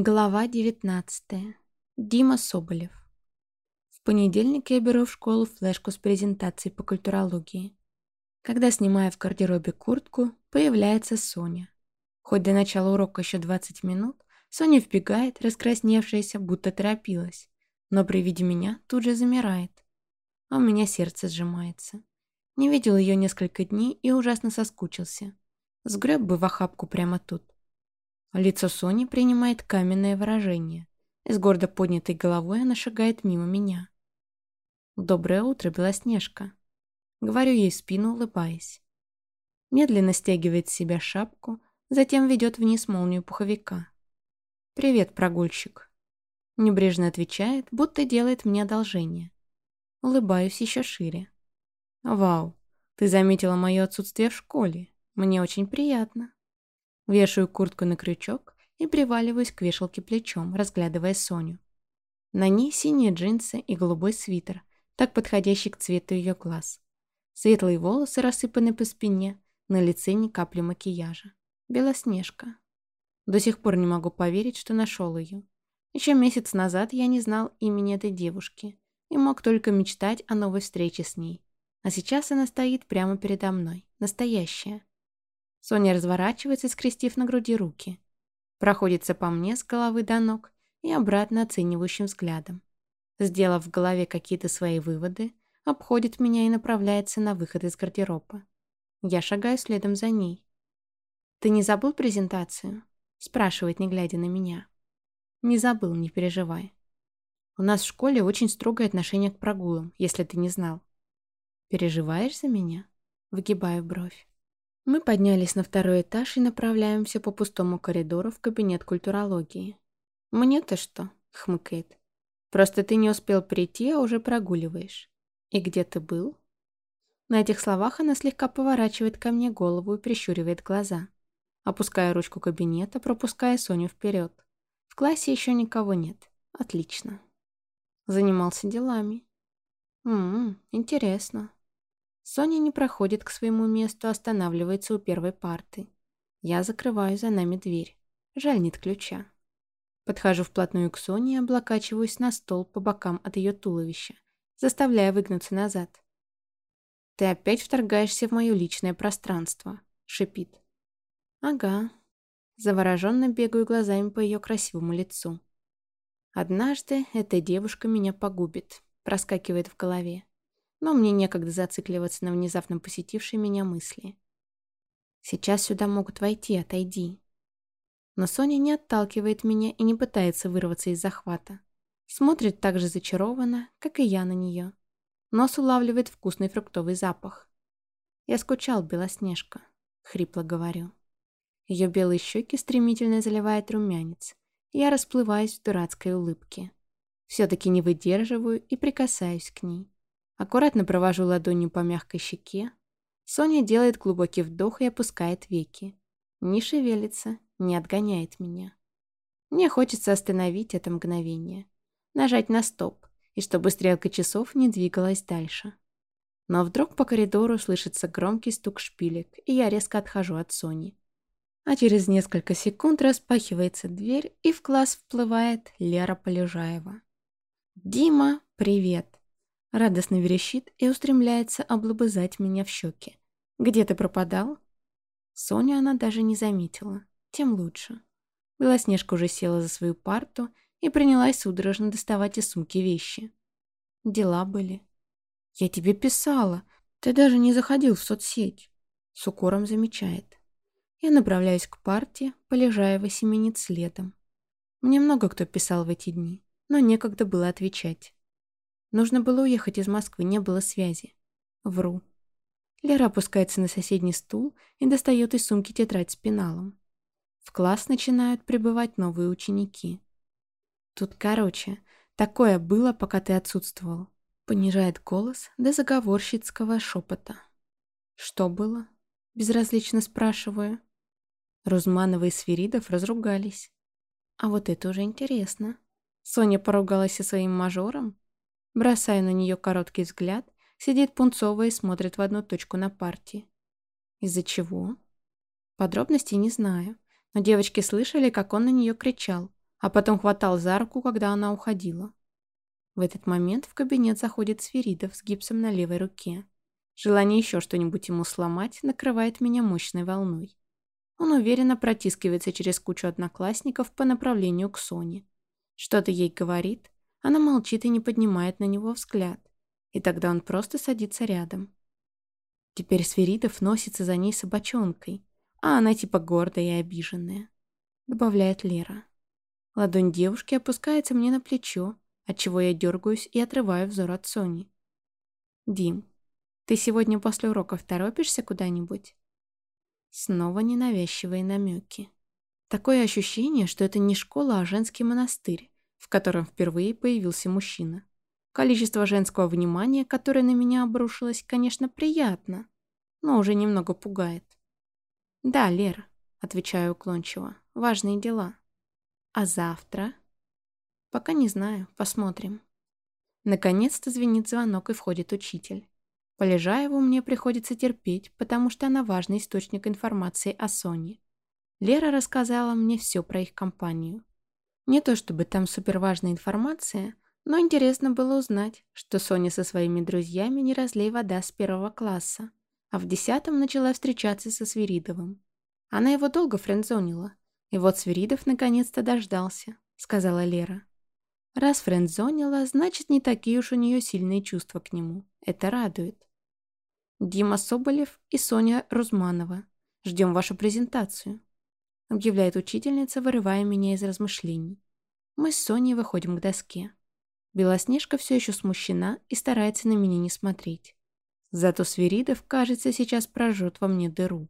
Глава 19. Дима Соболев. В понедельник я беру в школу флешку с презентацией по культурологии. Когда снимаю в гардеробе куртку, появляется Соня. Хоть до начала урока еще 20 минут, Соня вбегает, раскрасневшаяся, будто торопилась, но при виде меня тут же замирает. А у меня сердце сжимается. Не видел ее несколько дней и ужасно соскучился. Сгреб бы в охапку прямо тут. Лицо Сони принимает каменное выражение. С гордо поднятой головой она шагает мимо меня. «Доброе утро, Белоснежка!» Говорю ей спину, улыбаясь. Медленно стягивает с себя шапку, затем ведет вниз молнию пуховика. «Привет, прогульщик!» Небрежно отвечает, будто делает мне одолжение. Улыбаюсь еще шире. «Вау, ты заметила мое отсутствие в школе. Мне очень приятно». Вешаю куртку на крючок и приваливаюсь к вешалке плечом, разглядывая Соню. На ней синие джинсы и голубой свитер, так подходящий к цвету ее глаз. Светлые волосы рассыпаны по спине, на лице ни капли макияжа. Белоснежка. До сих пор не могу поверить, что нашел ее. Еще месяц назад я не знал имени этой девушки и мог только мечтать о новой встрече с ней. А сейчас она стоит прямо передо мной, настоящая. Соня разворачивается, скрестив на груди руки. Проходится по мне с головы до ног и обратно оценивающим взглядом. Сделав в голове какие-то свои выводы, обходит меня и направляется на выход из гардероба. Я шагаю следом за ней. «Ты не забыл презентацию?» спрашивает, не глядя на меня. «Не забыл, не переживай. У нас в школе очень строгое отношение к прогулам, если ты не знал». «Переживаешь за меня?» Выгибаю бровь. Мы поднялись на второй этаж и направляемся по пустому коридору в кабинет культурологии. «Мне-то что?» — хмыкает. «Просто ты не успел прийти, а уже прогуливаешь. И где ты был?» На этих словах она слегка поворачивает ко мне голову и прищуривает глаза. Опуская ручку кабинета, пропуская Соню вперед. В классе еще никого нет. Отлично. Занимался делами. Ммм, интересно. Соня не проходит к своему месту, а останавливается у первой парты. Я закрываю за нами дверь. Жаль, нет ключа. Подхожу вплотную к Соне и облокачиваюсь на стол по бокам от ее туловища, заставляя выгнуться назад. «Ты опять вторгаешься в мое личное пространство», — шипит. «Ага». Завороженно бегаю глазами по ее красивому лицу. «Однажды эта девушка меня погубит», — проскакивает в голове но мне некогда зацикливаться на внезапно посетившей меня мысли. «Сейчас сюда могут войти, отойди». Но Соня не отталкивает меня и не пытается вырваться из захвата. Смотрит так же зачарованно, как и я на нее. Нос улавливает вкусный фруктовый запах. «Я скучал, Белоснежка», — хрипло говорю. Ее белые щеки стремительно заливает румянец. Я расплываюсь в дурацкой улыбке. Все-таки не выдерживаю и прикасаюсь к ней. Аккуратно провожу ладонью по мягкой щеке. Соня делает глубокий вдох и опускает веки. Не шевелится, не отгоняет меня. Мне хочется остановить это мгновение. Нажать на стоп, и чтобы стрелка часов не двигалась дальше. Но вдруг по коридору слышится громкий стук шпилек, и я резко отхожу от Сони. А через несколько секунд распахивается дверь, и в класс вплывает Лера Полежаева. «Дима, привет!» Радостно верещит и устремляется облобызать меня в щеки. «Где ты пропадал?» Соню она даже не заметила. Тем лучше. Белоснежка уже села за свою парту и принялась судорожно доставать из сумки вещи. Дела были. «Я тебе писала. Ты даже не заходил в соцсеть». С укором замечает. Я направляюсь к парте, полежая семенит следом. Мне много кто писал в эти дни, но некогда было отвечать. Нужно было уехать из Москвы, не было связи. Вру. Лера опускается на соседний стул и достает из сумки тетрадь с пеналом. В класс начинают прибывать новые ученики. Тут, короче, такое было, пока ты отсутствовал. Понижает голос до заговорщицкого шепота. Что было? Безразлично спрашиваю. Рузманова и Свиридов разругались. А вот это уже интересно. Соня поругалась со своим мажором? Бросая на нее короткий взгляд, сидит пунцовая и смотрит в одну точку на партии. Из-за чего? Подробностей не знаю, но девочки слышали, как он на нее кричал. а потом хватал за руку, когда она уходила. В этот момент в кабинет заходит Сверидов с гипсом на левой руке. Желание еще что-нибудь ему сломать накрывает меня мощной волной. Он уверенно протискивается через кучу одноклассников по направлению к Соне. Что-то ей говорит, она молчит и не поднимает на него взгляд. И тогда он просто садится рядом. Теперь Сверидов носится за ней собачонкой, а она типа гордая и обиженная. Добавляет Лера. Ладонь девушки опускается мне на плечо, отчего я дергаюсь и отрываю взор от Сони. «Дим, ты сегодня после уроков торопишься куда-нибудь?» Снова ненавязчивые намеки. Такое ощущение, что это не школа, а женский монастырь, в котором впервые появился мужчина. Количество женского внимания, которое на меня обрушилось, конечно, приятно, но уже немного пугает. «Да, Лер», — отвечаю уклончиво, — «важные дела». «А завтра?» «Пока не знаю, посмотрим». Наконец-то звенит звонок и входит учитель. Полежаеву мне приходится терпеть, потому что она важный источник информации о Соне. Лера рассказала мне все про их компанию. Не то чтобы там суперважная информация, но интересно было узнать, что Соня со своими друзьями не разлей вода с первого класса, а в десятом начала встречаться со Свиридовым. Она его долго френдзонила, и вот Свиридов наконец-то дождался, сказала Лера. Раз френдзонила, значит, не такие уж у нее сильные чувства к нему. Это радует. Дима Соболев и Соня Рузманова. Ждем вашу презентацию объявляет учительница, вырывая меня из размышлений. Мы с Соней выходим к доске. Белоснежка все еще смущена и старается на меня не смотреть. Зато Свиридов, кажется, сейчас прожжет во мне дыру.